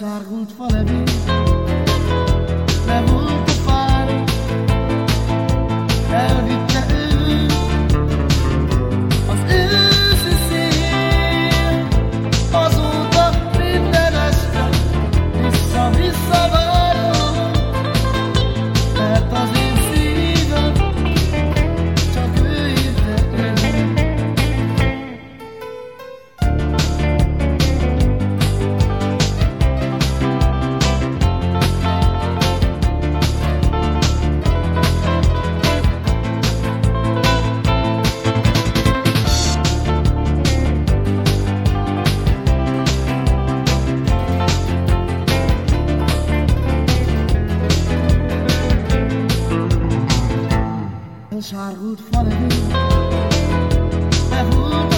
sargun tvalevim I would follow you. I root